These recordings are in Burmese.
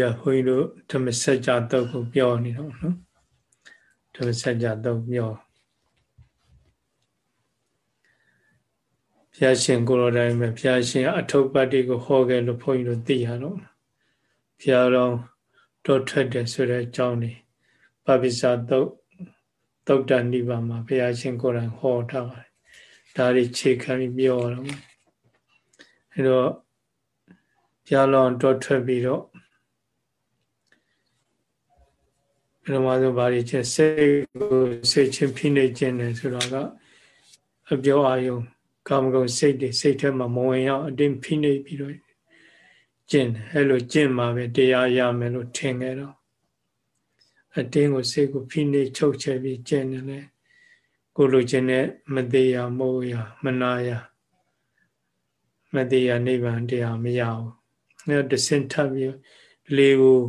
ရဘုန်းကြီးတို့ဓမ္မစကြာတုတ်ကိုပြောနေတော့နော်ဓမ္မစကြာတုတ်ပြောဘုရားရှင်ကိုယ်တော်တိုင်းပဲဘုရားရှင်အထုပ်ပတ်တွေကိုဟောခဲ့လို့ဘုန်းကြီးတို့သိရတော့ဘုရားတော်တော်ထွက်တယ်ဆိုတဲ့အကြောင်းនេះပပိစာတုတ်တုတ်တဏိဗ္ဗာန်မှာဘုရားရှင်ကိုယ်တိုင်ဟောထားပါတယ်ဒါတွေခြေခံပြီးပြောတော့အဲတော့ဘုရားတော်တော်ထွက်ပြီးတော့ ပထမဆုံးဘာတွေချက်စိတ်ကိုစိတ်ချင်းဖိနှိပ်ခြင်းတယ်ဆိုတော့ကအပြောအာယုံကာမဂုဏ်စိတ်တွေစိတ်ထဲမှာမဝင်ရောက်အတင်းဖိနှိပ်ပြီးတော့ကျင့်တယ်အဲ့လိုကျင့်မှာပဲတရားရမယ်လို့ထင်ခဲ့တော့အတင်းကိုစိတ်ကိုဖိနှိပ်ချုပ်ချယ်ပြီးကျင့်တယ်လေကိုလိုချင်တဲ့မသေးရမိုးရမနာရမသေးရနိဗ္ဗာန်တရားမရဘူးအဲ့တဆင့်ထပ်ပြီးလေကို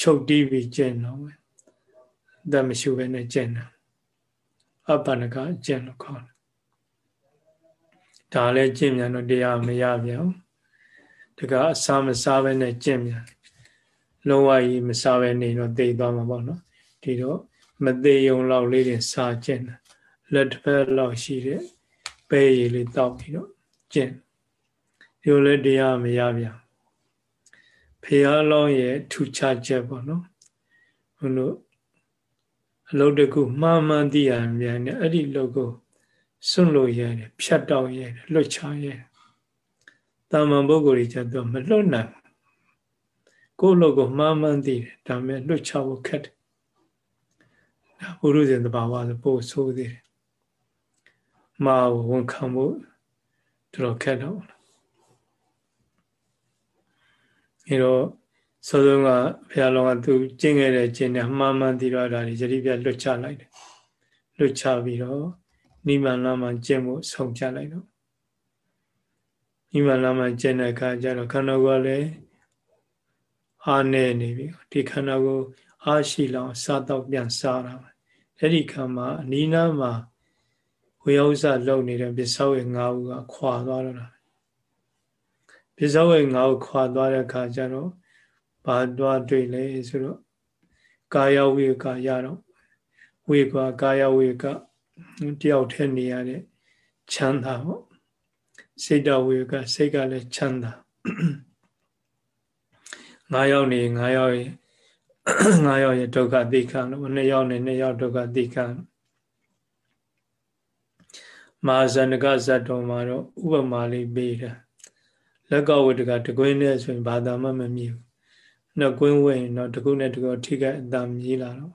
ချုပ်တီးပြီးကျင့်တော့ မယ်တမရှိဘဲနဲ့ကျင့်တာအပ္ပနကအကျင့်လို့ခေါ်တယ်ဒါလည်းကျင့်မြန်တော့တရားမရပြန်တကအစာမစားဘဲနဲ့ကျင့်မြန်လုံးဝကြီးမစားဘဲနေတော့သိသွားမှာပေါ့နော်ဒီတော့မသေးုံလောက်လေးတွေစားကျင့်တာလက်တစ်ဖက်လောက်ရှိတဲ့ပဲရည်လေးတောက်ပြီးတော့ကျင့်ဒီလိုလည်းတရားမရပြန်ဖះလောင်းရဲ့ထူခြားချက်ပေါ့နော်ဘုလို့ အလုပ်တကူမှားမှန်သိရမြန်နဲ့အဲ့ဒီလုပ်ကိုစွန့်လို့ရတယ်ဖြတ်တောက်ရတယ်လွတ်ချရတယ်တာမန်ပုဂ္ဂိုလ်တွေကျတော့မလွတ်နိုင်ကိုယ့်လုပ်ကိုမှားမှန်သိတယ်ဒါပေမဲ့လွတ်ချဖို့ခက်တယ်ဒါဘုရုဇဉ်တဘာဝဆိုပို့ဆိုးသေးတယ်မာဝန်ခံဖို့တော်တော်ခက်တော့အဲတော့ စောစောကဘုရားလောကသူကျင့်ခဲ့တဲ့ကျင့်နဲ့မှားမှန်သိတော့တာတွေယတိပြလွတ်ချလိုက်တယ်လွတ်ချပြီးတော့နိမန်လာမှကျင့်ဖို့ဆုံးဖြတ်လိုက်တော့နိမန်လာမှကျင့်တဲ့အခါကျတော့ခန္ဓာကိုယ်လည်းအားနေနေပြီဒီခန္ဓာကိုယ်အားရှိလောက်စားတော့ပြန်စားတာအဲ့ဒီခါမှာအနိနာမှာဝေယဥစ္စာလုံနေတဲ့ပစ္စောဝေ၅ဦးကခွာသွားတော့တာပစ္စောဝေ၅ဦးခွာသွားတဲ့အခါကျတော့ ဘာတွားတွေ့လဲဆိုတော့ကာယဝေကရတော့ဝေကကာယဝေကတယောက်ထဲနေရတဲ့ချမ်းသာပေါ့စိတ်တော်ဝေကစိတ်ကလည်းချမ်းသာငါးယောက်နေငါးယောက်ရဲ့ငါးယောက်ရဲ့ဒုက္ခသိခံလို့နှစ်ယောက်နေနှစ်ယောက်ဒုက္ခသိခံမာဇဏကဇတ်တော်မှာတော့ဥပမာလေးပေးတာလက်ကဝတ္တကတကွင်းနဲ့ဆိုရင်ဘာသာမှမမြည်ဘူး နှစ်ကွင်းဝင်တော့တကုနဲ့တကုထိခိုက်အတန်မြည်လာတော့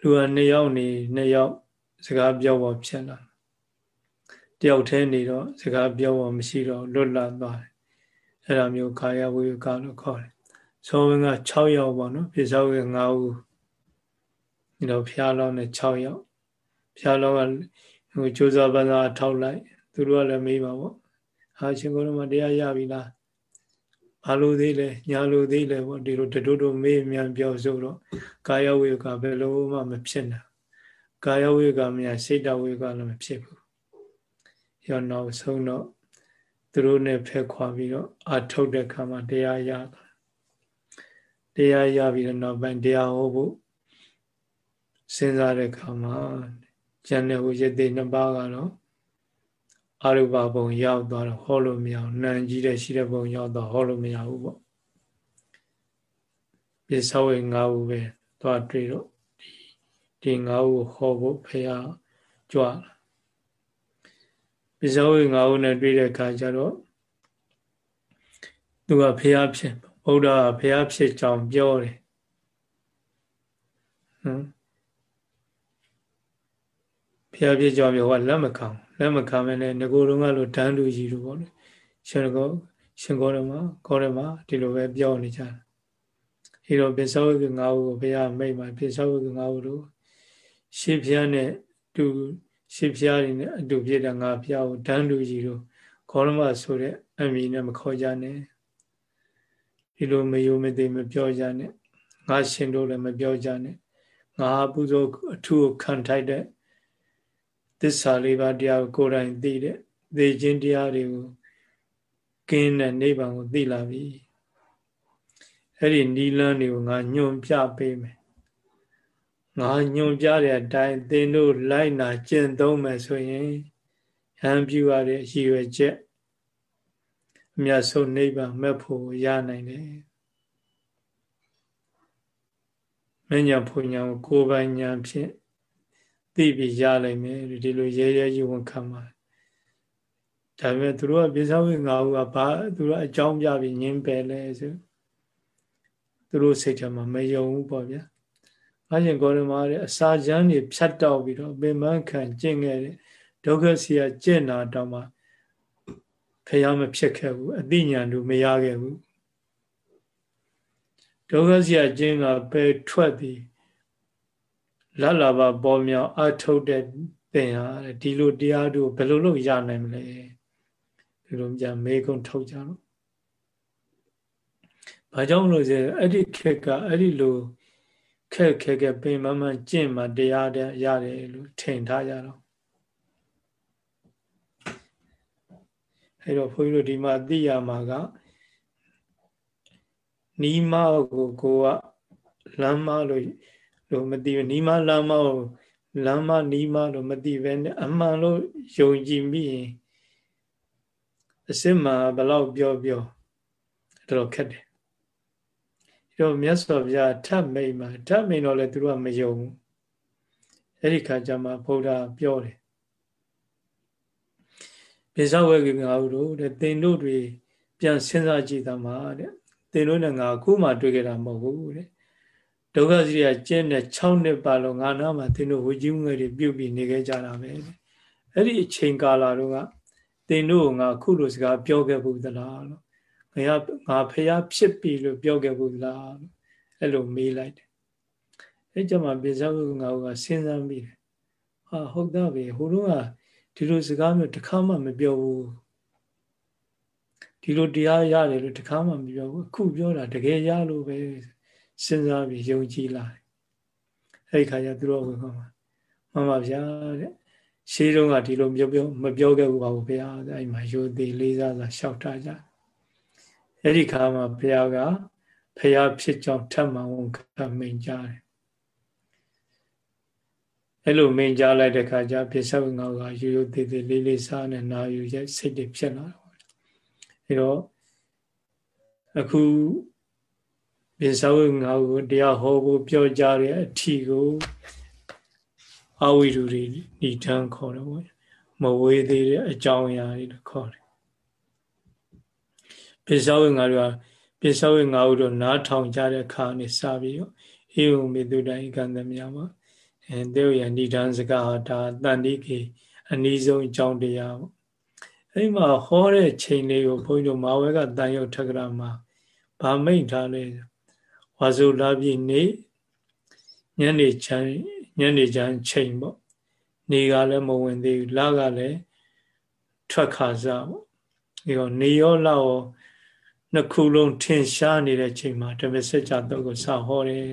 လူကနှစ်ယောက်နေနှစ်ယောက်စကားပြောဖို့ဖြစ်လာတယောက်တည်းနေတော့စကားပြောဖို့မရှိတော့လွတ်လပ်သွားတယ်အဲ့ဒါမျိုးခါယဝိကလို့ခေါ်တယ်သောဝင်က6ယောက်ပေါ့နော်ပြစ္ဆောဝေ9ဦးဒီတော့ဖျားလောင်းနဲ့6ယောက်ဖျားလောင်းကဟိုကြိုးစားပန်းစားထောက်လိုက်သူတို့ကလည်းမေးပါပေါ့ဟာရှင်ကိုယ်တော်မတရားရပြီလား ဘာလို့သေးလဲညာလို့သေးလဲပေါ့ဒီလိုတတို့တို့မေးမြန်ပြောဆိုတော့ကာယဝိကဘယ်လိုမှမဖြစ်နိုင်ကာယဝိကမြန်စိတ်တဝိကလည်းမဖြစ်ဘူးရောနောက်ဆုံးတော့သူတို့နဲ့ဖက်ခွာပြီးတော့အာထုတ်တဲ့ခါမှာတရားရတရားရပြီးတော့နောက်ပိုင်းတရားဟောဖို့စဉ်းစားတဲ့ခါမှာကျန်တဲ့ဟိုရသေးနှစ်ပါးကတော့ အရုပဘုံရောက်သွားတော့ဟောလို့မရအောင်နံကြီးတဲ့ရှိတဲ့ဘုံရောက်တော့ဟောလို့မရဘူးပေါ့ပြစ္ဆောဝေ၅ဦးပဲသွားတွေ့တော့ဒီဒီ၅ဦးဟောဖို့ဖះကြွပြစ္ဆောဝေ၅ဦးနဲ့တွေ့တဲ့အခါကျတော့သူကဖះဖြစ်ဗုဒ္ဓကဖះဖြစ်ကြောင်းပြောတယ်ဟမ်ဖះဖြစ်ကြောင်းပြောကလက်မခံ လက်မခံမနဲ့ငကိုယ်တော်ကလို့တန်းလူကြီးတို့ပေါ့လေရှင်ကောရှင်ကောရမကောရမဒီလိုပဲပြောနေကြတယ်အဲတော့ပစ္စောဝိကငါးဦးကိုဘုရားမိတ်မှာပစ္စောဝိကငါးဦးတို့ရှေးဖျားနဲ့တူရှေးဖျားတွေနဲ့အတူပြည့်တဲ့ငါဖျားကိုတန်းလူကြီးတို့ကောရမဆိုတဲ့အမည်နဲ့မခေါ်ကြနဲ့ဒီလိုမယုံမသိမပြောကြနဲ့ငါရှင်တို့လည်းမပြောကြနဲ့ငါပူဇော်အထူးခံထိုက်တဲ့ သစ္စာလေးပါးတရားကိုကိုယ်တိုင်သိတဲ့သိခြင်းတရားတွေကိုကင်းတဲ့နိဗ္ဗာန်ကိုသိလာပြီအဲ့ဒီနီလန်းတွေကိုငါညွန်ပြပေးမယ်ငါညွန်ပြတဲ့အတိုင်းသင်တို့လိုက်နာကျင့်သုံးမယ်ဆိုရင်ဟန်ပြရတဲ့အရည်ရွယ်ချက်အမြတ်ဆုံးနိဗ္ဗာန်မဲ့ဖို့ရနိုင်တယ်မညာဖွညာကိုယ်ပိုင်ညာဖြင့် သိပြီးရနိုင်မယ်ဒီလိုရဲရဲကြီးဝန်ခံပါဒါပေမဲ့သူတို့ကပြစ္ဆဝိငါဟုကဘာသူတို့အကြောင်းပြပြီးညင်းပယ်လဲဆိုသူတို့စိတ်ထဲမှာမယုံဘူးပေါ့ဗျာ။အရှင်ဂေါရမတဲ့အစာချမ်းတွေဖြတ်တောက်ပြီးတော့ပင်မခံကျင့်ခဲ့တဲ့ဒုက္ခစီရကျင့်တာတောင်မှဖျားမဖြစ်ခဲ့ဘူးအသိဉာဏ်တို့မရခဲ့ဘူးဒုက္ခစီရကျင့်ကပဲထွက်ပြီး လလဘပေါ်မြောက်အထုတ်တဲ့သင်ဟာဒီလိုတရားတို့ဘယ်လိုလုပ်ရနိုင်မလဲဒီလိုကြမေကုံထုတ်ကြတော့ဘာကြောင့်လို့ဆိုအဲ့ဒီခက်ကအဲ့ဒီလိုခက်ခဲခဲပင်မမှန်ကျင့်မှတရားတဲ့ရတယ်လို့ထင်ထားကြတော့အဲ့တော့ဘုန်းကြီးတို့ဒီမှာသိရမှာကနီးမကိုကိုကလမ်းမလို့ လို့မသိဘူးနီးမလမ်းမကိုလမ်းမနီးမလို့မသိပဲနဲ့အမှန်လို့ယုံကြည်မိရင်အစစ်မှဘလောက်ပြောပြောတော်ခက်တယ်တော့မြတ်စွာဘုရားထပ်မိန်မှာထပ်မိန်တော့လေသူတို့ကမယုံဘူးအဲ့ဒီခါကျမှဘုရားပြောတယ်ပိဿဝေကငါတို့တဲ့သင်တို့တွေပြန်စဉ်းစားကြည့်သမှာတဲ့သင်တို့နဲ့ငါအခုမှတွေ့ကြတာမဟုတ်ဘူးတဲ့ ဒုက္ခစရိယကျင့်တဲ့6နှစ်ပါလုံးငါနာမှာသင်တို့ဝကြီးငွေတွေပြုတ်ပြီးနေခဲ့ကြတာပဲတဲ့အဲ့ဒီအချိန်ကာလတော့ကသင်တို့ကငါအခုလိုစကားပြောခဲ့ဘူးသလားလို့ငါငါဖះဖြစ်ပြီလို့ပြောခဲ့ဘူးလားလို့အဲ့လိုမေးလိုက်တယ်အဲ့ကြမှာပိဿဝငါကစဉ်းစားမိတယ်ဟာဟုတ်တာပဲဟိုတော့ကဒီလိုစကားမျိုးတစ်ခါမှမပြောဘူးဒီလိုတရားရတယ်လို့တစ်ခါမှမပြောဘူးအခုပြောတာတကယ်ရလို့ပဲ စဉ်းစားပြီးယုံကြည်လာတယ်အဲ့ဒီခါကျသူတို့ဝင်ခေါ်မှာမှန်ပါဗျာတဲ့ရှေးတုန်းကဒီလိုပြောပြောမပြောခဲ့ဘူးပါဘူးဗျာအဲ့မှာယုံသေးလေးစားစွာရှောက်ထားကြအဲ့ဒီခါမှာဘုရားကဖျားဖြစ်ကြောင်းထပ်မံဝန်ခံမိန်ကြတယ်အဲ့လိုမိန်ကြားလိုက်တဲ့ခါကျပြစ္ဆဝငေါကရိုးရိုးသေးသေးလေးလေးစားနဲ့နာယူရဲ့စိတ်တွေဖြစ်လာတော့အဲ့တော့အခု ပြစ္ဆဝငေါကိုတရားဟောဖို့ပြောကြတဲ့အထီကိုအဝိဓုတွေဏိထံခေါ်တော့မဝေးသေးတဲ့အကြောင်းအရာတွေခေါ်တယ်ပိဿဝေငါတို့ကပိဿဝေငါတို့နားထောင်ကြတဲ့ခါနဲ့စပြီးတော့ဧဝံမေတုတံဧကံတမြာပါအဲတေဝယဏိဒံစကားဒါတန်တိကေအနည်းဆုံးအကြောင်းတရားပေါ့အဲဒီမှာဟောတဲ့ချိန်လေးကိုဘုန်းကြီးတို့မာဝဲကတန်ရုပ်ထက္ကရာမှာဗာမိတ်ထားလဲ ဝါစုလာပြီနေညနေချမ်းညနေချမ်းချိန်ပေါ့နေကလည်းမဝင်သေးဘူးလကလည်းထွက်ခါစားပေါ့ဒီတော့နေရောလောက်ရောနှစ်ခုလုံးထင်ရှားနေတဲ့ချိန်မှာဓမ္မစကြာတော့ကိုစဟောတယ်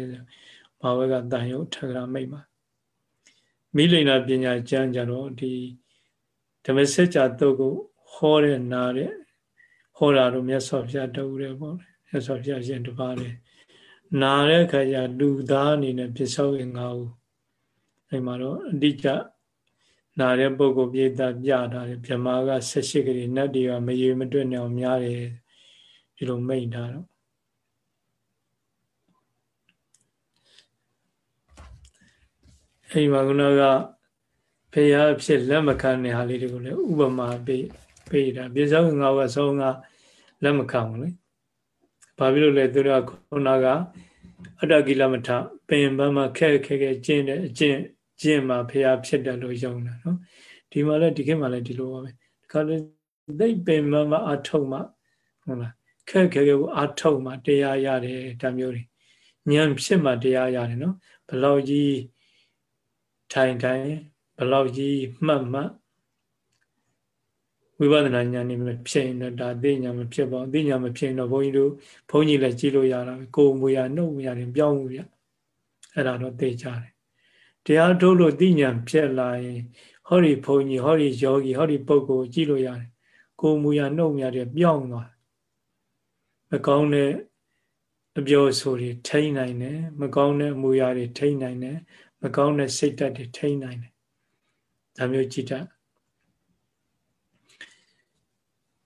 ဘာဝကတန်ရုပ်ထကရာမိတ်မှာမိလိန်နာပညာကျမ်းကြတော့ဒီဓမ္မစကြာတော့ကိုဟောတဲ့နာတဲ့ဟောတာတော့မြတ်စွာဘုရားတူတယ်ပေါ့မြတ်စွာဘုရားရှင်တပါးလေ နာတဲ့ခါကျလူသားအနေနဲ့ပြစ္ဆောက်ရင်ငါ့ဦးအဲ့မှာတော့အတိအကျနာတဲ့ပုဂ္ဂိုလ်ပြိတ္တပြတာတယ်ဗြဟ္မာက၁၈ကလေးနတ်တွေကမရေမတွက်နေအောင်များတယ်ဒီလိုမိတ်ထားတော့အိမ်မှာကကဖေရဖြစ်လက်မခံတဲ့ဟာလေးတွေကိုလည်းဥပမာပေးပေးတာပြေစောငါကဆုံးကလက်မခံဘူးလေ ဘာဖြစ်လို့လဲသူတို့ကခုနကအတ္တကိလမထပင်ပန်းမှာခက်ခဲခဲကျင့်တဲ့အကျင့်ကျင့်မှာဖေရဖြစ်တယ်လို့ယုံတာနော်ဒီမှာလည်းဒီခေတ်မှာလည်းဒီလိုပါပဲဒီခါလေးသိပင်ပန်းမှာအထုံမှဟုတ်လားခက်ခဲခဲကိုအထုတ်မှတရားရတယ်ဒါမျိုးတွေဉာဏ်ဖြစ်မှတရားရတယ်နော်ဘလောက်ကြီးထိုင်ထိုင်ဘလောက်ကြီးမှတ်မှတ် ဝိပဿနာဉာဏ်นี่မဖြစ်ရင်တော့ဒါသိဉာဏ်မဖြစ်ပါဘူးသိဉာဏ်မဖြစ်ရင်တော့ဘုန်းကြီးတို့ဘုန်းကြီးလည်းကြည့်လို့ရတာကိုယ်မူရနှုတ်မူရတယ်ပြောင်းမှုရအဲ့ဒါတော့သိကြတယ်တရားထုတ်လို့သိဉာဏ်ဖြစ်လာရင်ဟောဒီဘုန်းကြီးဟောဒီယောဂီဟောဒီပုဂ္ဂိုလ်ကြည့်လို့ရတယ်ကိုယ်မူရနှုတ်မူရတယ်ပြောင်းသွားမကောင်းတဲ့အပြောဆိုတွေထိန်းနိုင်တယ်မကောင်းတဲ့အမူအရာတွေထိန်းနိုင်တယ်မကောင်းတဲ့စိတ်ဓာတ်တွေထိန်းနိုင်တယ်ဒါမျိုးကြည်တတ်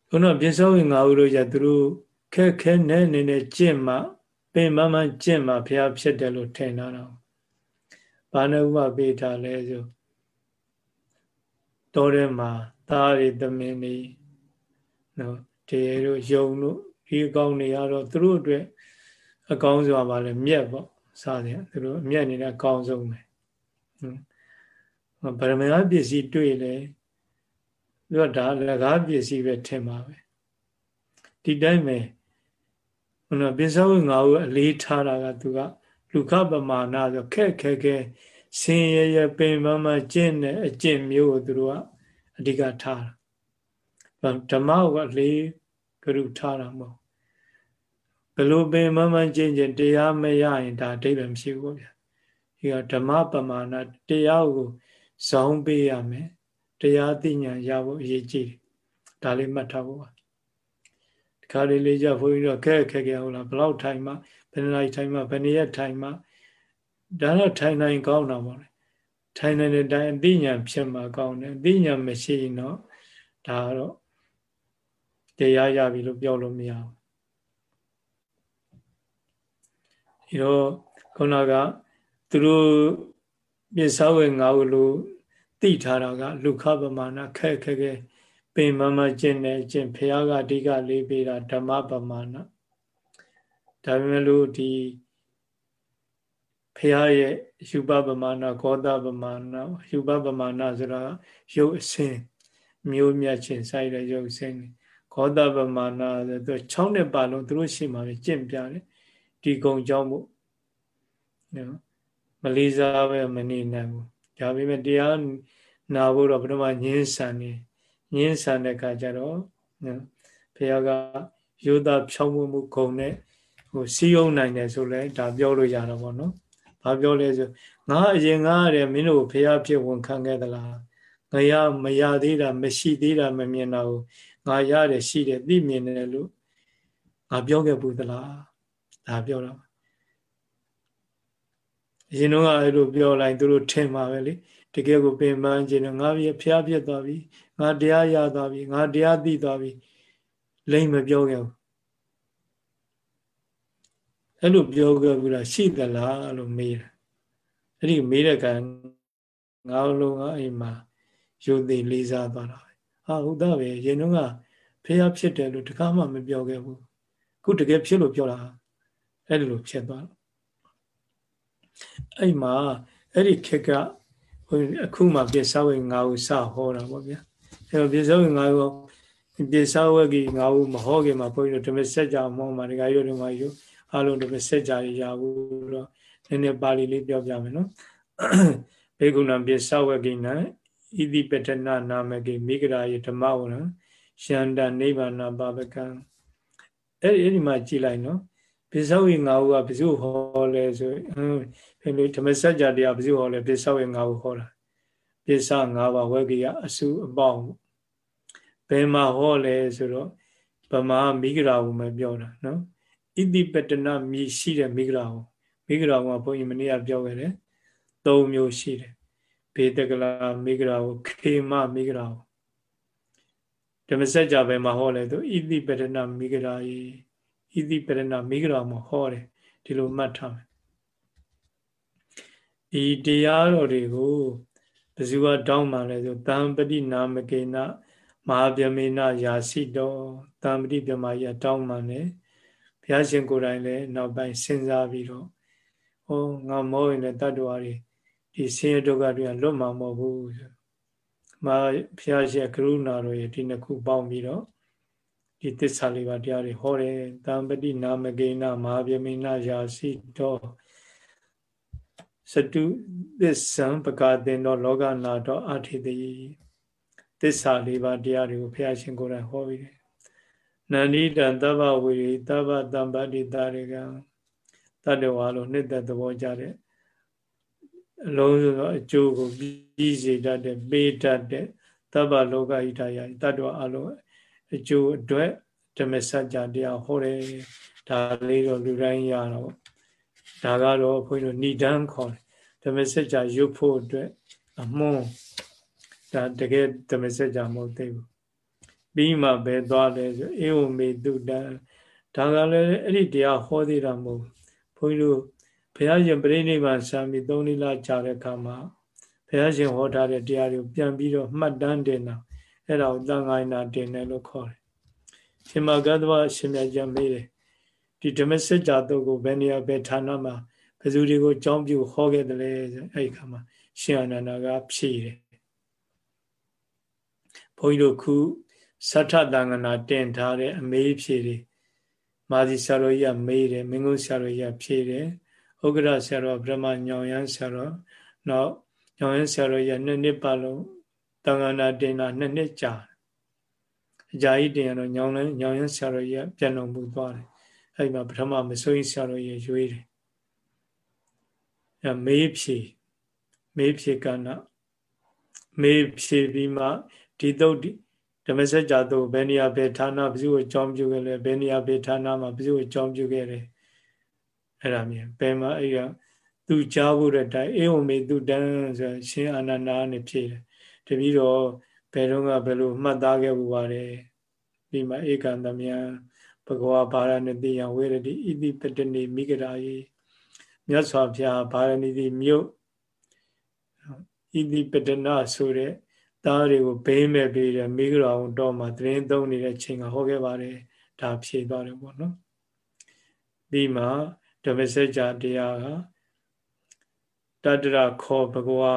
ဘုရားပြစ္ဆောဝင်ငါးဦးလို့ရသူတို့ခက်ခဲနဲ့နေနေကြင့်မှပင်မမှကြင့်မှဘုရားဖြစ်တယ်လို့ထင်တာတော့ဘာနဲ့ဥပပေးထားလဲဆိုတော်ထဲမှာသားတွေသမင်းတွေနော်တေတို့ယုံတို့ဒီအကောင်းတွေကတော့သူတို့အတွက်အကောင်းစွာပါလဲမြက်ပေါ့စားတယ်သူတို့အမြက်နေတဲ့အကောင်းဆုံးပဲဗရမယပစ္စည်းတွေ့လေ သူကဒါလကားပစ္စည်းပဲထင်ပါပဲဒီတိုင်းပဲဘုရားပစ္စဝေငါ့ကိုအလေးထားတာကသူကလူခပမာဏဆိုခက်ခဲခဲဆင်းရဲရဲပင်ပန်းမကျင့်တဲ့အကျင့်မျိုးကိုသူတို့ကအဓိကထားတာဓမ္မကအလေးကရုထားတာမဟုတ်ဘလို့ပင်မမကျင့်ခြင်းတရားမရရင်ဒါအဓိပ္ပာယ်မရှိဘူးဗျာဒီကဓမ္မပမာဏတရားကိုဇောင်းပေးရမယ် တရားသိဉာဏ်ရဖို့အရေးကြီးတယ်ဒါလေးမှတ်ထားဖို့ပါဒီခါလေးလေးကြဘုန်းကြီးတို့ခက်ခက်ခဲဟုတ်လားဘလောက်ထိုင်မှဘယ်နှလိုက်ထိုင်မှဘယ်နည်းထိုင်မှဒါတော့ထိုင်နိုင်ကောင်းတာပေါ့လေထိုင်နေတဲ့တိုင်းအသိဉာဏ်ဖြစ်မှာကောင်းတယ်အသိဉာဏ်မရှိရင်တော့ဒါတော့တရားရပြီလို့ပြောလို့မရဘူးဒီတော့ခုနကသူတို့ပြစ္ဆောဝေငါးခုလို့ သိထားတာကလူခပမာဏခက်ခက်ခဲပင်မမကျင့်နေကျင့်ဖះကအဓိကလေးပေးတာဓမ္မပမာဏဒါပေမဲ့လို့ဒီဖះရဲ့ယူပပမာဏကောသပမာဏယူပပမာဏဆိုတာရုပ်အစင်းမျိုးမြတ်ချင်းဆိုင်တဲ့ရုပ်အစင်းကောသပမာဏဆိုတော့6နှစ်ပါလုံးသူတို့ရှိမှပဲကျင့်ပြတယ်ဒီကုံကြောင့်မို့နော်မလေးစားပဲမနေနိုင်ဘူး ဒါပေမဲ့တရားနာဖို့တော့ဘုရားညင်းဆန်နေညင်းဆန်တဲ့အခါကျတော့နော်ဘုရားကယောသားဖြောင်းမှုမှုဂုံနဲ့ဟိုစီယုံနိုင်တယ်ဆိုလဲဒါပြောလို့ရတော့ဗောနော်ဘာပြောလဲဆိုငါအရင်ငါရတယ်မင်းတို့ဘုရားဖြစ်ဝန်ခံခဲ့သလားငါရမရသေးတာမရှိသေးတာမမြင်တာကိုငါရတယ်ရှိတယ်သိမြင်တယ်လို့ငါပြောခဲ့ဘူးသလားဒါပြောတာ အရင်တော့အဲ့လိုပြောလိုက်သူတို့ထင်ပါပဲလေတကယ်ကိုပင်ပန်းခြင်းတော့ငါပြဖျားပြက်သွားပြီငါတရားရသွားပြီငါတရားသိသွားပြီလိမ့်မပြောခဲ့ဘူးအဲ့လိုပြောခဲ့ဘူးလားရှိသလားလို့မေးတယ်အဲ့ဒီမေးတဲ့ကံငါလုံးကအိမ်မှာယုံသိလေးစားသွားတာဟာဟုတ်သားပဲရင်တော့ကဖះဖြစ်တယ်လို့တကားမှမပြောခဲ့ဘူးခုတကယ်ဖြစ်လို့ပြောတာအဲ့လိုဖြစ်သွား အဲ့မှာအဲ့ဒီခက်ကအခုမှပြစ္ဆဝေငါးဦးစဟောတာပေါ့ဗျာအဲ့တော့ပြစ္ဆဝေငါးဦးပြစ္ဆဝေကြီးငါးဦးမဟောခင်မှာဘုန်းကြီးတို့ဓမ္မစကြာမောမှာဒကာရုပ်ဓမ္မရုပ်အလုံးဓမ္မစကြာရရဘူးတော့နည်းနည်းပါဠိလေးပြောပြမယ်နော်ဘေကုဏပြစ္ဆဝေကြီးနံဣတိပတနာနာမကေမိဂရာယဓမ္မဝရံရှန္တနိဗ္ဗာန်ပါပကံအဲ့ဒီအဲ့ဒီမှာကြည်လိုက်နော် ပိဿဝေငါးဦးကဘယ်သူဟောလဲဆိုရင်ဘယ်လိုဓမ္မစကြာတရားဘယ်သူဟောလဲပိဿဝေငါးဦးဟောတာပိဿငါးပါးဝေကိယအစုအပေါင်းဘယ်မှာဟောလဲဆိုတော့ဗမာမိဂရာဝမပြောတာနော်ဣတိပတနာမြည်ရှိတဲ့မိဂရာဝမိဂရာဝကဘုန်းကြီးမနေ့ကပြောခဲ့တယ်၃မျိုးရှိတယ်ဘေတကလာမိဂရာဝခေမမိဂရာဝဓမ္မစကြာဘယ်မှာဟောလဲသူဣတိပတနာမိဂရာယေ ဣတိပရဏမိဂရာမှာဟောတယ်ဒီလိုမှတ်ထားမယ်ဒီတရားတော်တွေကိုဘဇုကတောင်းမှလဲဆိုတံပတိနာမကေနမဟာဗျမေနယာစီတော်တံပတိပြမကြီးတောင်းမှလဲဘုရားရှင်ကိုယ်တိုင်လည်းနောက်ပိုင်းစဉ်းစားပြီးတော့ဟောငါမောရင်လည်းတတ္တဝါတွေဒီဆင်းရဲဒုက္ခတွေကလွတ်မှာမဟုတ်ဘူးဆိုမဘုရားရှင်ကရုဏာတော်ရဲ့ဒီနှစ်ခုပေါင်းပြီးတော့ ဒီသစ္စာလေးပါးတရားတွေဟောတယ်တံပတိနာမဂိဏမဟာဗြဟ္မိဏယာစီတော်စတုသစ္ဆံပကာတင်တော်လောကနာတော်အထိတိသစ္စာလေးပါးတရားတွေကိုဘုရားရှင်ကိုယ်တိုင်ဟောပြီးတယ်နန္ဒီတံတဗ္ဗဝေရိတဗ္ဗတံပတိတာရိကံတတ္တဝါလို့နှစ်သက်သဘောကြတဲ့အလုံးစုံသောအကျိုးကိုပြီးစေတတ်တဲ့ပေးတတ်တဲ့တဗ္ဗလောကဣဒယာတတ္တဝါအလုံး အကျိုးအတွက်ဓမ္မစကြာတရားဟောတယ်ဒါလေးတော့လူတိုင်းရတော့ဒါကတော့ဘုန်းကြီးတို့ဏိဒန်းခေါ်တယ်ဓမ္မစကြာရွတ်ဖို့အတွက်အမွန်းဒါတကယ်ဓမ္မစကြာမဟုတ်သေးဘူးပြီးမှပဲသွားလဲဆိုအေဝမေတုတံဒါကလည်းအဲ့ဒီတရားဟောသေးတာမဟုတ်ဘုန်းကြီးတို့ဘုရားရှင်ပြိဋိဘံဆံပြီး၃လကြာတဲ့အခါမှာဘုရားရှင်ဟောထားတဲ့တရားတွေကိုပြန်ပြီးတော့မှတ်တမ်းတင်တာ အဲ့ဒါကိုသံဃာနာတင်တယ်လို့ခေါ်တယ်ရှင်မဂ္ဂဝရှင်မြတ်ကျမ်းမေးတယ်ဒီဓမ္မစကြာတုတ်ကိုဘယ်နေရာဘယ်ဌာနမှာဘယ်သူတွေကိုကြောင်းပြုဟောခဲ့တယ်လဲအဲ့ဒီခါမှာရှင်အနန္ဒာကဖြေတယ်ဘုန်းကြီးတို့ခုသတ္ထတန်ခနာတင်ထားတဲ့အမေးဖြေတွေမာဇီဆရာတော်ကြီးကမေးတယ်မင်းကုန်းဆရာတော်ကြီးကဖြေတယ်ဥက္ကရဆရာတော်ဗြဟ္မညောင်ရမ်းဆရာတော်နောက်ညောင်ရမ်းဆရာတော်ကြီးကနှစ်နှစ်ပတ်လုံး တန်ခနာတင်တာနှစ်နှစ်ကြာအကြာကြီးတင်ရတော့ညောင်လန်းညောင်ရမ်းဆရာတော်ကြီးကပြန်တော်မူသွားတယ်အဲ့မှာပထမမစိုးရင်ဆရာတော်ကြီးရွေးတယ်အဲမေးဖြေမေးဖြေကဏ္ဍမေးဖြေပြီးမှဒီတုတ်ဓမ္မစကြာတုတ်ဘယ်နေရာဘယ်ဌာနဘယ်သူကိုကြောင်းပြုခဲ့လဲဘယ်နေရာဘယ်ဌာနမှာဘယ်သူကိုကြောင်းပြုခဲ့လဲအဲ့ဒါမြင်ဘယ်မှာအဲ့ကသူကြားဖို့တဲ့တိုင်အေဝမေသူတန်းဆိုရှင်အာနန္ဒာနဲ့ဖြေတယ် တပည့်တော်ဘယ်တော့ကဘယ်လိုမှတ်သားခဲ့ဘူးပါတယ်ဒီမှာဧကံသမယဘဂဝါဘာရဏတိယဝေရတိဣတိပတနေမိဂရာယေမြတ်စွာဘုရားဘာရဏတိမြို့ဣတိပတနာဆိုတဲ့သားတွေကိုဘေးမဲ့ပြီးတဲ့မိဂရာဝန်တော်မှာသတင်းသုံးနေတဲ့ချိန်ကဟောခဲ့ပါတယ်ဒါဖြေသွားတယ်ပေါ့နော်ပြီးမှဓမ္မစကြာတရားကတတရခောဘဂဝါ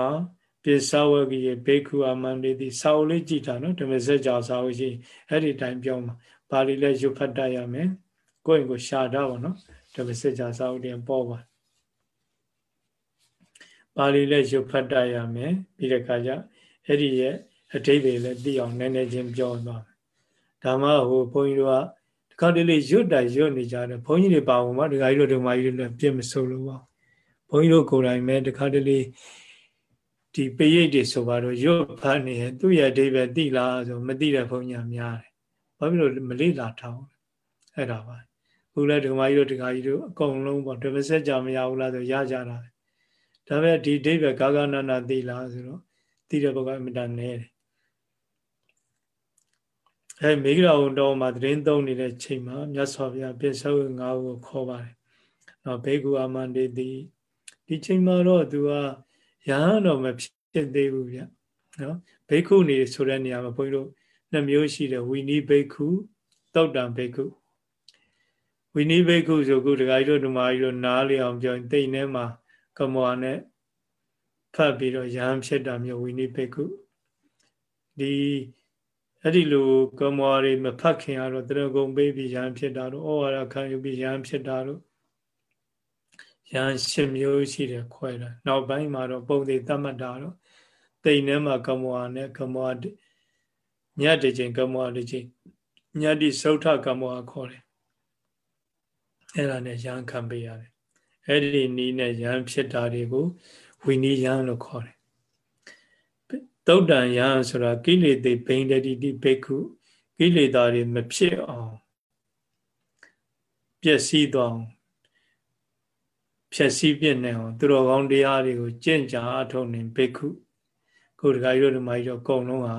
ပိစဝဂိယေဘေကုအမန္တိတိစာအုပ်လေးကြည့်တာနော်ဓမ္မစကြာစာအုပ်ရှိအဲ့ဒီတိုင်းပြောမှာပါဠိလည်းရွတ်ဖတ်တတ်ရမယ်ကိုယ့်ရင်ကိုရှာတာပေါ့နော်ဓမ္မစကြာစာအုပ်တင်ပေါ်ပါပါဠိလည်းရွတ်ဖတ်တတ်ရမယ်ပြီးတဲ့အခါကျအဲ့ဒီရဲ့အထိပ္ပယ်လည်းသိအောင်နည်းနည်းချင်းပြောသွားမယ်ဒါမှဟိုဘုန်းကြီးတို့ကဒီခါတလေရွတ်တိုင်ရွတ်နေကြတယ်ဘုန်းကြီးတွေပါဝင်မှာဒကာကြီးတို့ဒကာကြီးတွေလည်းပြည့်မစိုးလို့ပါဘုန်းကြီးတို့ကိုယ်တိုင်ပဲဒီခါတလေ ဒီပရိတ်တွေဆိုပါတော့ရွတ်ဖတ်နေသူ့ရဲ့အဓိပ္ပာယ်သိလားဆိုမသိတဲ့ဘုန်းကြီးများတယ်ဘာဖြစ်လို့မလေ့လာထောင်းအဲ့ဒါပါခုလည်းဒကာကြီးတို့ဒကာကြီးတို့အကုန်လုံးပေါ့ဓမ္မစက်ကြမရဘူးလားဆိုရကြတာဒါပေမဲ့ဒီအဓိပ္ပာယ်ဂါဂနာနာသိလားဆိုတော့သိတဲ့ဘုကအမြဲတမ်းနေတယ်အဲမေဂရာဝန်တော်မှာသတင်းသုံးနေတဲ့ချိန်မှာမြတ်စွာဘုရားပြစ္ဆုတ်ငါးကိုခေါ်ပါတယ်။နော်ဘေကုအာမန္တေတိဒီချိန်မှာတော့သူက ရဟန်းတော်မဖြစ်သေးဘူးဗျ။နော်ဘေကုနေဆိုတဲ့နေရာမှာဘုန်းကြီးတို့နှစ်မျိုးရှိတယ်ဝီနီဘေကုတောက်တံဘေကုဝီနီဘေကုဆိုခုဒကာကြီးတို့ဓမ္မကြီးတို့နားလျအောင်ပြောရင်တိတ်ထဲမှာကမောနဲ့ဖတ်ပြီးတော့ရဟန်းဖြစ်တာမျိုးဝီနီဘေကုဒီအဲ့ဒီလိုကမောရီမဖတ်ခင်ကတော့တရဂုံပေးပြီးရဟန်းဖြစ်တာတို့ဩဝါဒခံယူပြီးရဟန်းဖြစ်တာတို့ ရဟန်းရှင်မျိုးရှိတယ်ခွဲတာနောက်ပိုင်းမှာတော့ပုံသေးတတ်မှတ်တာတော့တိမ်ထဲမှာကမောနဲ့ကမောညတ်တစ်ချိန်ကမောတစ်ချိန်ညတ်တိသုထကမောခေါ်တယ်အဲ့ဒါနဲ့ရဟန်းခံပေးရတယ်အဲ့ဒီနီးနဲ့ရဟန်းဖြစ်တာတွေကိုဝိနည်းရဟန်းလို့ခေါ်တယ်သုတ်တန်ယဆိုတာကိလေသေဘိန္ဒတိတိဘိက္ခုကိလေသာတွေမဖြစ်အောင်ပျက်စီးသွားအောင် ဖြည့်ဆည်းပြနေအောင်သူတော်ကောင်းတရားတွေကိုကြင့်ကြာအထုတ်နေဘိက္ခုကိုယ်တခါကြီးတို့ဓမ္မကြီးတို့အကုန်လုံးဟာ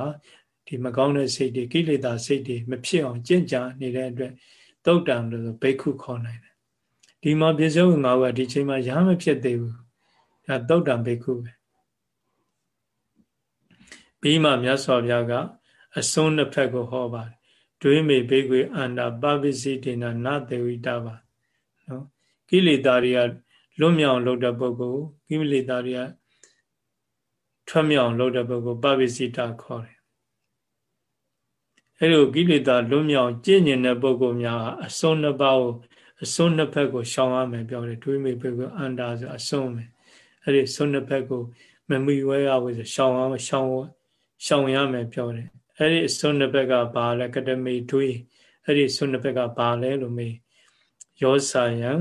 ဒီမကောင်းတဲ့စိတ်တွေကိလေသာစိတ်တွေမဖြစ်အောင်ကြင့်ကြာနေတဲ့အတွက်သုတ်တန်လို့ဘိက္ခုခေါ်နိုင်တယ်ဒီမှာပြစ္ဆုတ်ငါးပါးဒီချိန်မှာရဟမဖြစ်သေးဘူးအဲသုတ်တန်ဘိက္ခုပဲပြီးမှမြတ်စွာဘုရားကအစွန်းတစ်ဖက်ကိုဟောပါတယ်ဒွေးမေဘေကွေအန္တာပပိစိတေနနသေဝိတပါနော်ကိလေသာတွေက လွတ်မြောက်လုပ်တဲ့ပုဂ္ဂိုလ်ကိလေသာတွေကထွက်မြောက်လုပ်တဲ့ပုဂ္ဂိုလ်ပပိစိတခေါ်တယ်အဲလိုကိလေသာလွတ်မြောက်ကျင့်ကျင်တဲ့ပုဂ္ဂိုလ်များအစွန်းနှစ်ပါးကိုအစွန်းနှစ်ဖက်ကိုရှောင်ရမယ်ပြောတယ်ဒွေးမေဘေကွေအန္တာဆိုအစွန်းပဲအဲ့ဒီစွန်းနှစ်ဖက်ကိုမမီဝဲရဝဲဆိုရှောင်အောင်ရှောင်ရှောင်ရမယ်ပြောတယ်အဲ့ဒီစွန်းတစ်ဘက်ကဘာလဲကတမေတွေးအဲ့ဒီစွန်းတစ်ဘက်ကဘာလဲလို့မေးယောစာယံ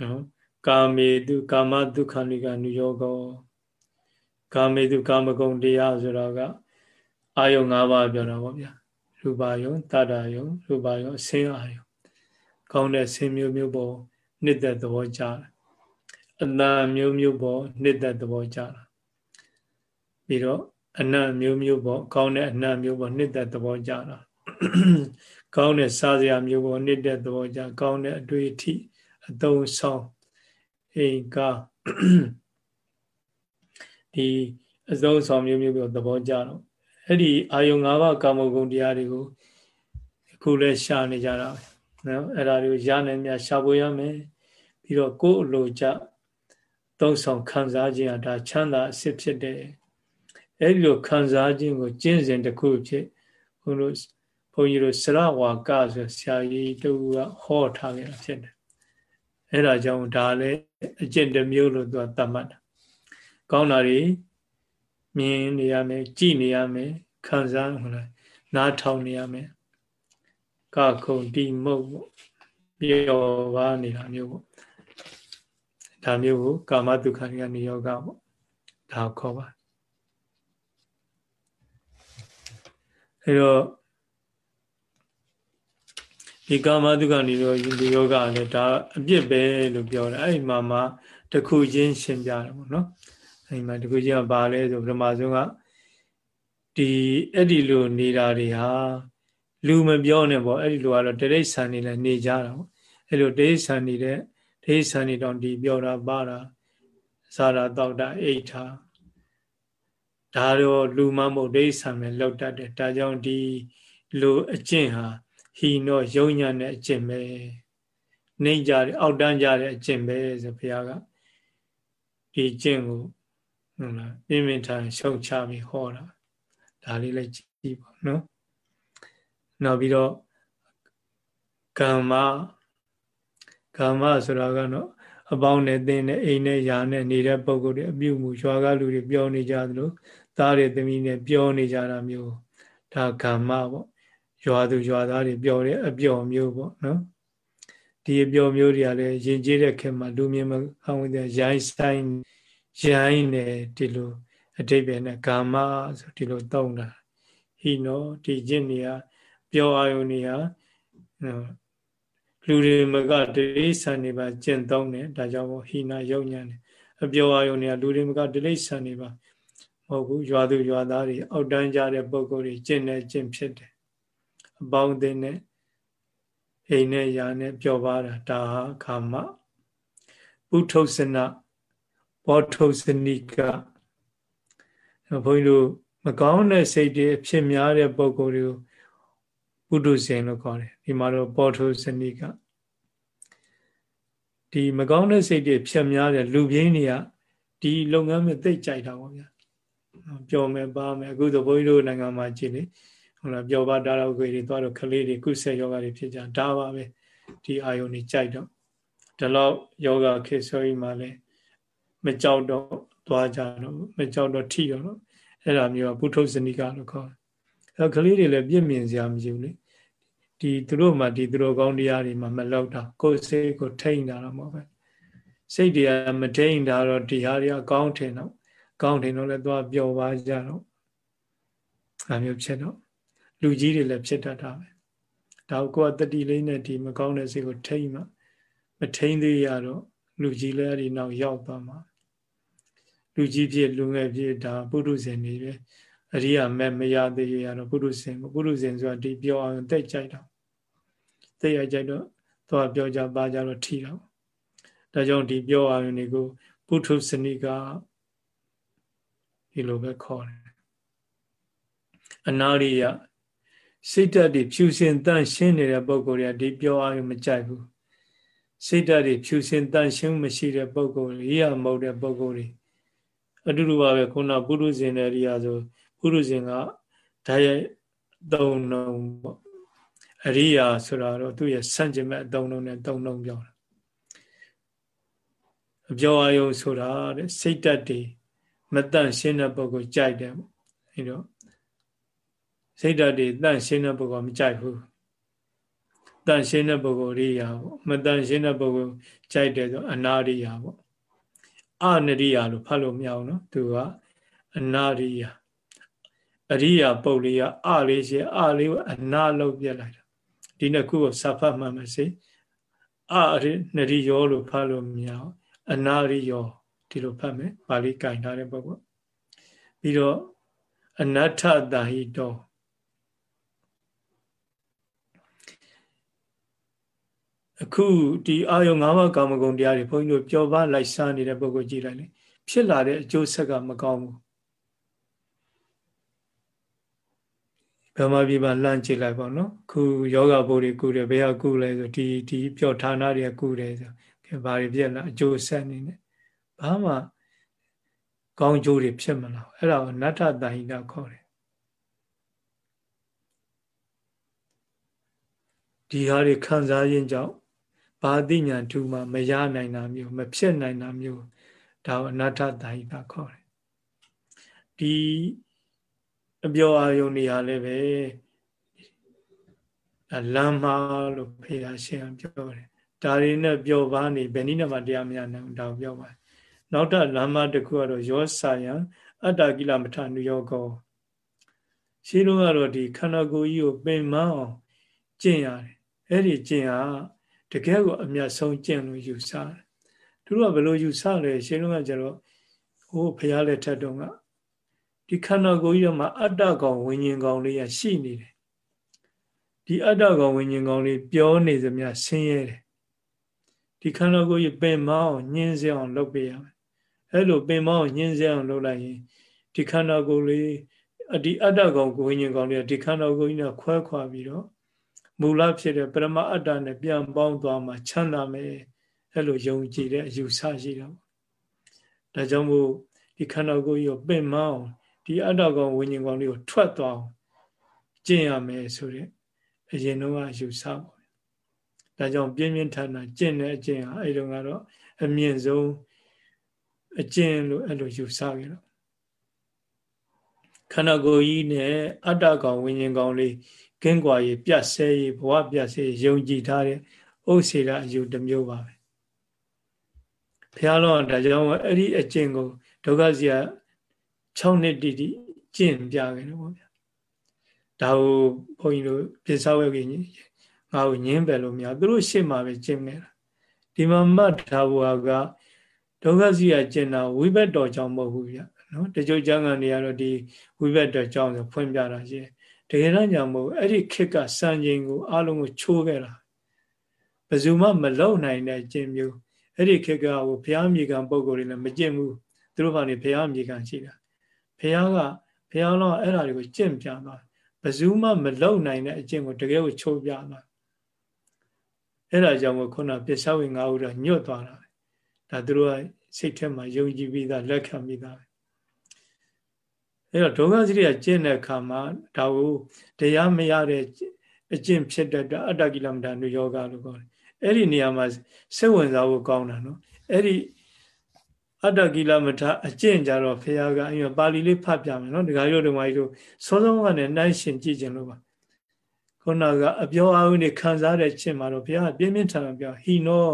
နော်ကာမေတုကာမဒုက္ခနိကနုယောကောကာမေတုကာမဂုဏ်တရားဆိုတော့ကအာယုံ၅ပါးပြောတာပေါ့ဗျာရူပါယုံတတ္တယုံရူပါယုံအစင်းအာယုံကောင်းတဲ့ဆင်းမျိုးမျိုးပေါ်နှစ်သက်သဘောကြတာအတန်မျိုးမျိုးပေါ်နှစ်သက်သဘောကြတာပြီးတော့အနတ်မျိုးမျိုးပေါ်ကောင်းတဲ့အနတ်မျိုးပေါ်နှစ်သက်သဘောကြတာကောင်းတဲ့စားစရာမျိုးပေါ်နှစ်သက်သဘောကြကောင်းတဲ့အတွေ့အထိ အသုံးဆောင်အိမ်ကားဒီအစုံဆောင်မျိုးမျိုးပေါ်သဘောကြတော့အဲ့ဒီအာယုံ၅ပါးကာမဂုဏ်တရားတွေကိုအခုလဲရှာနေကြတာပဲနော်အဲ့ဒါတွေကိုရနိုင်မြရှာဖို့ရမယ်ပြီးတော့ကိုယ်အလိုကြသုံးဆောင်ခံစားခြင်းအတာချမ်းသာအစစ်ဖြစ်တယ်အဲ့ဒီလိုခံစားခြင်းကိုကျင့်စဉ်တစ်ခုဖြစ်ဘုန်းတို့ဘုန်းကြီးတို့စရဝါကဆိုဆရာကြီးတူကဟောထားခဲ့တာဖြစ်တယ် အဲ့ဒါကြောင့်ဒါလည်းအကျင့်တစ်မျိုးလို့သူကသတ်မှတ်တာကောင်းတာတွေမြင်နေရမယ်ကြည်နေရမယ်ခံစားဟုတ်လားနားထောင်နေရမယ်ကခုံတီမုတ်ပေါ့ပျော်ပါနေတာမျိုးပေါ့ဒါမျိုးကိုကာမတုခဏိကနိယောဂပေါ့ဒါခေါ်ပါအဲတော့ ဒီကာမတုခဏိယောဒီယောဂလည်းဒါအပြစ်ပဲလို့ပြောတယ်အဲ့ဒီမှာမှတခုချင်းရှင်းပြတယ်ပေါ့နော်အဲ့ဒီမှာတခုချင်းကဘာလဲဆိုပထမဆုံးကဒီအဲ့ဒီလိုနေတာတွေဟာလူမပြောနဲ့ပေါ့အဲ့ဒီလိုကတော့တိရစ္ဆာန်နေလည်းနေကြတာပေါ့အဲ့လိုတိရစ္ဆာန်နေတဲ့တိရစ္ဆာန်နေတော့ဒီပြောတာပါတာစားတာတောက်တာအိတ်တာဒါတော့လူမမဟုတ်တိရစ္ဆာန်ပဲလောက်တတ်တယ်ဒါကြောင့်ဒီလူအကျင့်ဟာ ဟီနောယုံညာနဲ့အကျင့်ပဲနှိမ့်ကြတယ်အောက်တန်းကြတဲ့အကျင့်ပဲဆိုဘုရားကဒီကျင့်ကိုဟုတ်လားပြင်းပြင်းထန်ရှုံချပြီးဟောတာဒါလေးလည်းကြည့်ပါနော်နောက်ပြီးတော့ကမ္မကမ္မဆိုတာကတော့အပေါင်းနဲ့သင်နဲ့အိမ်နဲ့ယာနဲ့နေတဲ့ပုံကိုယ်တွေအပြုမှုရွာကလူတွေပြောနေကြသလိုသားတွေသမီးနဲ့ပြောနေကြတာမျိုးဒါကမ္မပေါ့ ရွာသူရွာသားတွေပြောတဲ့အပျော်မျိုးပေါ့နော်ဒီအပျော်မျိုးတွေကလည်းယဉ်ကျေးတဲ့ခင်မှာလူမြင်မဟောင်းတဲ့ရိုင်းဆိုင်ရိုင်းနေဒီလိုအတိပ္ပယ်နဲ့ကာမဆိုဒီလိုတောင်းတာဟိနောဒီကျင့်နေရပျော်အာယုန်နေရလူတွေမကတိရိစ္ဆာန်တွေပါကျင့်သုံးတယ်ဒါကြောင့်ဟိနာယုံညာတယ်အပျော်အာယုန်နေရလူတွေမကတိရိစ္ဆာန်တွေပါမဟုတ်ဘူးရွာသူရွာသားတွေအောက်တန်းကြတဲ့ပုံကိုယ်တွေကျင့်နေကျင့်ဖြစ်တယ် အပေါင်းအသင်းနဲ့အိမ်နဲ့ယာနဲ့ပျော်ပါတာဒါဟာခါမပုထုဆနဘောထုဆနိကဘုန်းကြီးတို့မကောင်းတဲ့စိတ်တွေဖြစ်များတဲ့ပုံကိုယ်တွေကိုပုထုဇဉ်လို့ခေါ်တယ်ဒီမှာတော့ဘောထုဆနိကဒီမကောင်းတဲ့စိတ်တွေဖြစ်များတဲ့လူပြင်းတွေကဒီလုပ်ငန်းမျိုးသိကြိုက်တာပေါ့ဗျာပျော်မယ်ပါမယ်အခုဆိုဘုန်းကြီးတို့နိုင်ငံမှာကြည့်လေ ဟုတ်လားပျော်ပါတာတော့ခွေတွေသွားတော့ကလေးတွေကုဆက်ယောဂတွေဖြစ်ကြဒါပါပဲဒီအာယုန်တွေကြိုက်တော့ဒီလောက်ယောဂခေဆိုရင်မှလည်းမကြောက်တော့သွားကြတော့မကြောက်တော့ထိတော့အဲ့ဒါမျိုးကပုထုဇဏိကလို့ခေါ်တယ်အဲကလေးတွေလည်းပြည့်မြင်စရာမရှိဘူးလေဒီသူတို့မှဒီသူတို့ကောင်းတရားတွေမှမလောက်တာကိုယ်စိတ်ကိုထိန်တာတော့မဟုတ်ပဲစိတ်တရားမထိန်တာတော့ဒီဟာတွေကကောင်းထင်တော့ကောင်းထင်တော့လည်းသွားပျော်ပါကြတော့အဲမျိုးဖြစ်တော့ လူကြီးတွေလည်းဖြစ်တတ်တာပဲဒါကိုကတတိလေးနဲ့ဒီမကောင်းတဲ့စိတ်ကိုထိန်မှမထိန်သေးရတော့လူကြီးလည်းအဲ့ဒီနောက်ရောက်သွားမှာလူကြီးဖြစ်လူငယ်ဖြစ်ဒါပုထုဇဉ်တွေပဲအရိယာမဲ့မရသေးရတော့ပုရုဇဉ်ပုရုဇဉ်ဆိုတာဒီပြောအောင်တိတ်ကြိုက်တော့တိတ်ရကြိုက်တော့သွားပြောကြပါကြတော့ထီတော့ဒါကြောင့်ဒီပြောအောင်တွေကိုပုထုဇဏိကဒီလိုပဲခေါ်တယ်အနာရိယ စိတ်ဓာတ်တွေဖြူစင်တန့်ရှင်းနေတဲ့ပုံကိုယ်တွေကဒီပြောအောင်မကြိုက်ဘူးစိတ်ဓာတ်တွေဖြူစင်တန့်ရှင်းမရှိတဲ့ပုံကိုယ်တွေရိယာမဟုတ်တဲ့ပုံကိုယ်တွေအတူတူပါပဲခုနပုရုဇဉ်နဲ့ရိယာဆိုပုရုဇဉ်ကဓာတ်ရိုက်သုံးနှုံပေါ့အရိယာဆိုတာတော့သူ့ရဲ့ဆန့်ကျင်မဲ့အသုံးနှုံနဲ့သုံးနှုံပြောတာအပြောအယုံဆိုတာတဲ့စိတ်တက်တွေမတန့်ရှင်းတဲ့ပုဂ္ဂိုလ်ကြိုက်တယ်ပေါ့အဲတော့ စိတ်ဓာတ်တွေတန့်ရှင်းတဲ့ပုဂ္ဂိုလ်မကြိုက်ဘူးတန့်ရှင်းတဲ့ပုဂ္ဂိုလ်ရိယာပေါ့မတန့်ရှင်းတဲ့ပုဂ္ဂိုလ်ကြိုက်တယ်ဆိုအနာရိယာပေါ့အနရိယာလို့ဖတ်လို့မရအောင်နော်သူကအနာရိယာအရိယာပုတ်လေးကအလေးရှိအလေးကိုအနာလောက်ပြက်လိုက်တာဒီနှစ်ခုကိုစာဖတ်မှမစေအရိနရိယောလို့ဖတ်လို့မရအောင်အနာရိယောဒီလိုဖတ်မယ်ပါဠိကင်ထားတဲ့ပုဂ္ဂိုလ်ပြီးတော့အနတ္ထတာဟိတော အခုဒီအာယုံ၅ပါးကာမဂုဏ်တရားတွေဘုန်းကြီးတို့ပျော်ပါလိုက်စားနေတဲ့ပုဂ္ဂိုလ်ကြည့်လိုက်လေဖြစ်လာတဲ့အကျိုးဆက်ကမကောင်းဘူးဗမာပြည်မှာလှမ်းကြည့်လိုက်ပါနော်ခုယောဂဘိုးတွေကုတယ်ဘယ်ဟာကုလဲဆိုဒီဒီပျော်ဌာနတွေကကုတယ်ဆိုခင်ဘာတွေပြက်လာအကျိုးဆက်နေနေဘာမှကောင်းကျိုးတွေဖြစ်မလာအဲ့ဒါကိုနတ္ထတဟိတခေါ်တယ်ဒီဟာတွေခံစားရင်ကြောင့် ဘာသိညာထူမှမရနိုင်တာမျိုးမဖြစ်နိုင်တာမျိုးဒါကိုအနတ္ထတဟိတခေါ်တယ်ဒီအပြောအာယုန်တွေဟာလည်းပဲလမ်းမာလို့ဖေရရှင်ပြောတယ်ဒါတွေနဲ့ပြောပါနေဘယ်နည်းနဲ့မှတရားမရနိုင်ဘူးဒါကိုပြောပါတယ်နောက်ထပ်လမ်းမတစ်ခုကတော့ယောစာယံအတ္တကိလမထနုယောကောရှိလို့ကတော့ဒီခန္ဓာကိုယ်ကြီးကိုပင်မအောင်ကျင့်ရတယ်အဲ့ဒီကျင့်ဟာ တကယ်ကိုအမျက်ဆုံးကျင့်လို့ယူဆတယ်သူတို့ကဘယ်လိုယူဆလဲရှင်းလို့ကကျတော့ဟိုဖရားလက်ထက်တုန်းကဒီခန္ဓာကိုယ်ကြီးမှာအတ္တကောင်ဝิญဉ်ကောင်လေးရရှိနေတယ်ဒီအတ္တကောင်ဝิญဉ်ကောင်လေးပြောနေသမျှဆင်းရဲတယ်ဒီခန္ဓာကိုယ်ကြီးပင်မအောင်ညှင်းစေအောင်လုပ်ပေးရမယ်အဲ့လိုပင်မအောင်ညှင်းစေအောင်လုပ်လိုက်ရင်ဒီခန္ဓာကိုယ်လေးဒီအတ္တကောင်ကိုဝิญဉ်ကောင်လေးဒီခန္ဓာကိုယ်ကြီးနဲ့ခွဲခွာပြီးတော့ မူလဖြစ်တဲ့ပရမအတ္တနဲ့ပြန်ပေါင်းသွားမှချမ်းသာမယ်အဲ့လိုယုံကြည်တဲ့အယူဆရှိတာပေါ့ဒါကြောင့်မို့ဒီခန္ဓာကိုယ်ကြီးကိုပင်မအောင်ဒီအတ္တကောင်ဝิญဉ်ကောင်လေးကိုထွက်သွားအောင်ကျင့်ရမယ်ဆိုတဲ့အရင်တော့အယူဆပါဒါကြောင့်ပြင်းပြင်းထန်ထန်ကျင့်တဲ့အကျင့်ဟာအဲ့လိုကတော့အမြင့်ဆုံးအကျင့်လို့အဲ့လိုယူဆကြတော့ခန္ဓာကိုယ်ကြီးနဲ့အတ္တကောင်ဝิญဉ်ကောင်လေးကင်းကွာရေးပြတ်ဆဲရေးဘဝပြတ်ဆဲယုံကြည်ထားတဲ့ဥစ္စေရအယူတစ်မျိုးပါပဲဘုရားတော်ဒါကြောင့်အဲ့ဒီအကျင့်ကိုဒုက္ခဇီယာ6နှစ်တိတိကျင့်ပြခဲ့တယ်ပေါ့ဗျာဒါကိုဘုန်းကြီးတို့ပြစ္ဆဝဲကြီးငါ့ကိုညင်းပယ်လို့မရသူတို့ရှေ့မှာပဲကျင့်နေတာဒီမှာမှတ်ထားဖို့ကဒုက္ခစီရကျင့်တာဝိဘတ်တော်ကြောင့်မဟုတ်ဘူးဗျနော်တချို့ကျမ်းဂန်တွေကတော့ဒီဝိဘတ်တော်ကြောင့်ဆိုဖွင့်ပြတာရှိတယ် တကယ်တော့ညာမဟုတ်အဲ့ဒီခေတ်ကစံချိန်ကိုအလုံးကိုချိုးခဲ့တာဘယ်သူမှမလုံနိုင်တဲ့ကျင့်မျိုးအဲ့ဒီခေတ်ကဟိုဘုရားမြေကံပုံကိုယ်တွေလည်းမကျင့်ဘူးသူတို့ဘာနေဘုရားမြေကံရှိတာဘုရားကဘုရားတော်အဲ့ဒါတွေကိုကျင့်ပြသွားဘယ်သူမှမလုံနိုင်တဲ့အကျင့်ကိုတကယ်ကိုချိုးပြသွားအဲ့ဒါကြောင့်မို့ခုနပစ္စဝေငါးဦးတော့ညွတ်သွားတာပဲဒါသူတို့ကစိတ်ထဲမှာယုံကြည်ပြီးသားလက်ခံပြီးသားပဲ အဲ့တော့ဒုက္ခစရိယကျင့်တဲ့အခါမှာဒါကိုတရားမရတဲ့အကျင့်ဖြစ်တဲ့အတ္တကိလမတာနုယောဂလို့ခေါ်တယ်အဲ့ဒီနေရာမှာစိတ်ဝင်စားဖို့ကောင်းတာနော်အဲ့ဒီအတ္တကိလမထအကျင့်ကြတော့ဖះကအရင်ပါဠိလေးဖတ်ပြမယ်နော်ဒကာရုပ်ဓမ္မကြီးတို့စောစောကနေနှိုင်းရှင်ကြည့်ခြင်းလို့ပါခုနကအပြောအအောင်နေခံစားတဲ့ခြင်းမှာတော့ဘုရားပြင်းပြင်းထန်ထန်ပြောဟိနော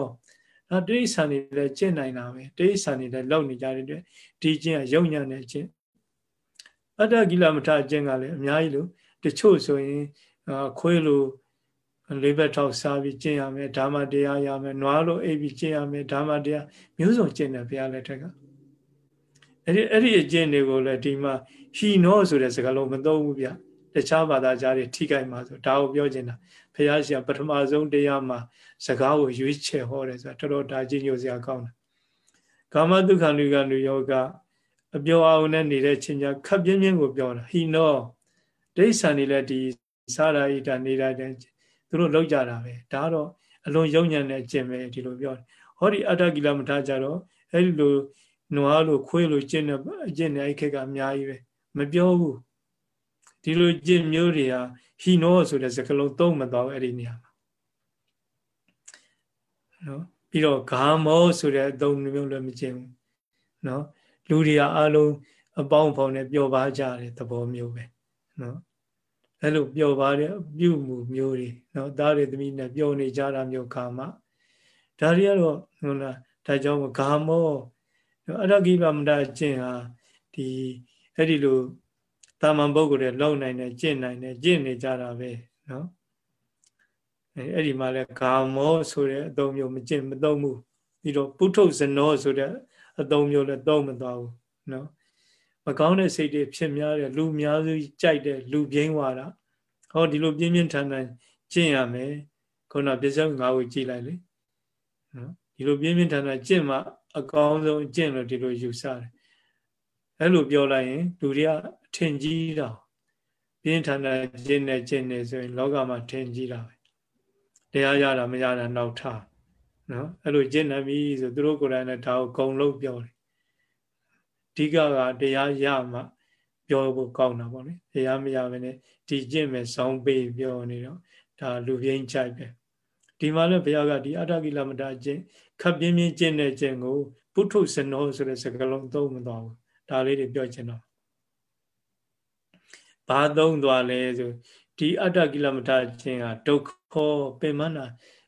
ဒါတိဋ္ဌာန်တွေလည်းကျင့်နိုင်တာပဲတိဋ္ဌာန်တွေလည်းလောက်နေကြတဲ့အတွက်ဒီခြင်းကယုံညာတဲ့ခြင်း အတ္တကိလမထအကျင့်ကလည်းအများကြီးလို့တချို့ဆိုရင်ခွေးလိုလေးဘက်ထောက်စားပြီးကျင့်ရမယ်ဓမ္မတရားရမယ်နွားလိုအိပ်ပြီးကျင့်ရမယ်ဓမ္မတရားမျိုးစုံကျင့်တယ်ဘုရားလက်ထက်ကအဲ့ဒီအဲ့ဒီအကျင့်တွေကိုလည်းဒီမှာဟီနောဆိုတဲ့စကားလုံးမသုံးဘူးဗျတခြားဘာသာကြားတွေထိခိုက်မှာဆိုဒါကိုပြောချင်တာဘုရားရှင်ပထမဆုံးတရားမှာစကားကိုရွေးချယ်ဟောတယ်ဆိုတာတော်တော်ဒါကြီးညိုစရာကောင်းတယ်ကာမတုခန္ဓုကနုယောက အပြောအောင်နဲ့နေတဲ့ချင်းချခပ်ပြင်းပြင်းကိုပြောတာဟိနောဒိဋ္ဌာန်နေလည်းဒီစာရာဣတာနေတိုင်းသူတို့လောက်ကြတာပဲဒါတော့အလွန်ယုံညံ့တဲ့အကျင့်ပဲဒီလိုပြောတယ်ဟောဒီအတ္တကိလမထကြတော့အဲ့ဒီလိုနွားလိုခွေးလိုကျင့်တဲ့အကျင့်နဲ့အဲ့ခက်ကအများကြီးပဲမပြောဘူးဒီလိုကျင့်မျိုးတွေဟာဟီနောဆိုတဲ့စကားလုံးသုံးမသွားဘူးအဲ့ဒီနေရာမှာနော်ပြီးတော့ဂါမောဆိုတဲ့အသုံးမျိုးလည်းမကျင့်ဘူးနော် လူတွေကအလုံးအပေါင်းဖော်နဲ့ပျော်ပါကြတဲ့သဘောမျိုးပဲနော်အဲ့လိုပျော်ပါတဲ့ပြုမှုမျိုးတွေနော်သားတွေသမီးနဲ့ပျော်နေကြတာမျိုးခါမှဒါတွေကတော့ဟုတ်လားဒါကြောင့်ဂါမောအရဂိလမဒကျင့်ဟာဒီအဲ့ဒီလိုတာမန်ပုဂ္ဂိုလ်တွေလုံနိုင်တယ်ကျင့်နိုင်တယ်ကျင့်နေကြတာပဲနော်အဲ့ဒီမှာလဲဂါမောဆိုတဲ့အသုံးမျိုးမကျင့်မသုံးဘူးပြီးတော့ပုထုဇနောဆိုတဲ့ အသုံးမျိုးလည်းသုံးမသွားဘူးနော်မကောင်းတဲ့စိတ်တွေဖြစ်များတယ်လူများစုကြိုက်တယ်လူပြင်းသွားတာဟောဒီလိုပြင်းပြင်းထန်ထန်ကျင့်ရမယ်ခုနပြစ္ဆုတ်ငါးကိုကြည်လိုက်လေနော်ဒီလိုပြင်းပြင်းထန်ထန်ကျင့်မှအကောင်းဆုံးကျင့်လို့ဒီလိုယူဆတယ်အဲ့လိုပြောလိုက်ရင်လူတွေကအထင်ကြီးတာပြင်းထန်တဲ့ကျင့်နေကျင့်နေဆိုရင်လောကမှာထင်ကြီးတာပဲတရားရတာမရတာနောက်ထား နော်အဲ့လိုကျင့်နေပြီဆိုသူတို့ကိုယ်တိုင်လည်းဒါကိုဂုံလို့ပြောတယ်အဓိကကတရားရမှပြောဖို့ကောင်းတာပေါ့လေတရားမရဘဲနဲ့ဒီကျင့်မယ်ဆောင်းပေးပြောနေတော့ဒါလူပြင်းကြိုက်ပဲဒီမှာလည်းဘုရားကဒီအတ္တကိလမတာကျင့်ခပ်ပြင်းပြင်းကျင့်တဲ့ကျင့်ကိုပုထုဇနောဆိုတဲ့စကားလုံးသုံးမသွားဘူးဒါလေးတွေပြောချင်တော့ဘာသုံးသွားလဲဆိုဒီအတ္တကိလမတာကျင့်ကဒုက္ခပင်မနာ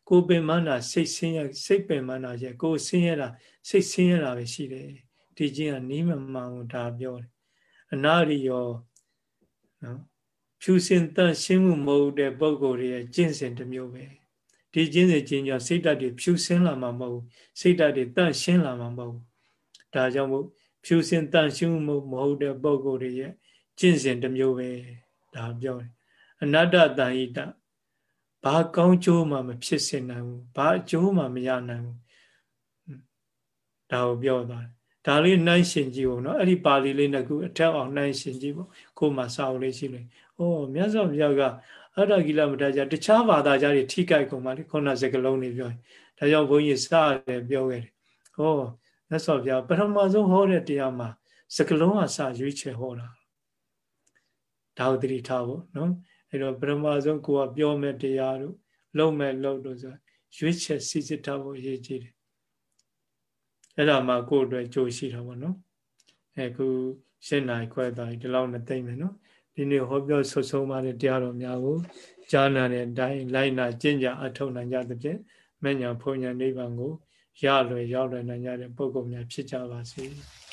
ကိုပင်မနာစိတ်ဆင်းရဲစိတ်ပင်မနာရဲ့ကိုဆင်းရဲတာစိတ်ဆင်းရဲတာပဲရှိတယ်ဒီကျင့်ကနီးမမှန်ဘူးဒါပြောတယ်အနာရိယောနော်ဖြူစင်တန့်ရှင်းမှုမဟုတ်တဲ့ပုံကိုယ်ရဲ့ကျင့်စဉ်တစ်မျိုးပဲဒီကျင့်စဉ်ကျင့်ကြောင့်စိတ်ဓာတ်တွေဖြူစင်လာမှာမဟုတ်ဘူးစိတ်ဓာတ်တွေတန့်ရှင်းလာမှာမဟုတ်ဘူးဒါကြောင့်မို့ဖြူစင်တန့်ရှင်းမှုမဟုတ်တဲ့ပုံကိုယ်ရဲ့ကျင့်စဉ်တစ်မျိုးပဲဒါပြောတယ်အနတ္တတန်ဟိတ ဘာကောင်းကျိုးမှမဖြစ်စေနိုင်ဘူးဘာအကျိုးမှမရနိုင်ဘူးဒါကိုပြောသွားတယ်ဒါလေးနှိုင်းရှင်ကြည့်ဖို့နော်အဲ့ဒီပါဠိလေးနဲ့ခုအထက်အောင်နှိုင်းရှင်ကြည့်ဖို့ကိုယ်မှစာအုပ်လေးရှိလို့ဩမြတ်စွာဘုရားကအတ္တကိလမတ္တကြတခြားဘာသာကြတွေထိကြိုက်ကုန်ပါလေခုနစကလုံးလေးပြောဒါကြောင့်ဘုန်းကြီးစတယ်ပြောခဲ့တယ်ဩမြတ်စွာဘုရားပထမဆုံးဟောတဲ့တရားမှာစကလုံးကစရွေးချယ်ဟောတာဒါကိုတတိထားဖို့နော် အဲ့တော့ပထမဆုံးကိုကပြောမဲ့တရားတို့လုံးမဲ့လုံးတို့ဆိုရွေးချယ်စီစစ်ထားဖို့အရေးကြီးတယ်အဲ့ဒါမှကိုယ့်အတွက်ကြိုးရှိတာပေါ့နော်အဲခုရှင်းနိုင်ခွဲသွားပြီဒီလောက်နဲ့သိမ့်မယ်နော်ဒီနေ့ဟောပြောဆွဆုံးပါတဲ့တရားတော်များကိုကြားနာတဲ့အတိုင်းလိုက်နာကျင့်ကြအထောက်နိုင်ကြသဖြင့်မဉ္ဇဏ်ဖုန်ညာနိဗ္ဗာန်ကိုရလွယ်ရောက်လွယ်နိုင်ကြတဲ့ပုဂ္ဂိုလ်များဖြစ်ကြပါစေ။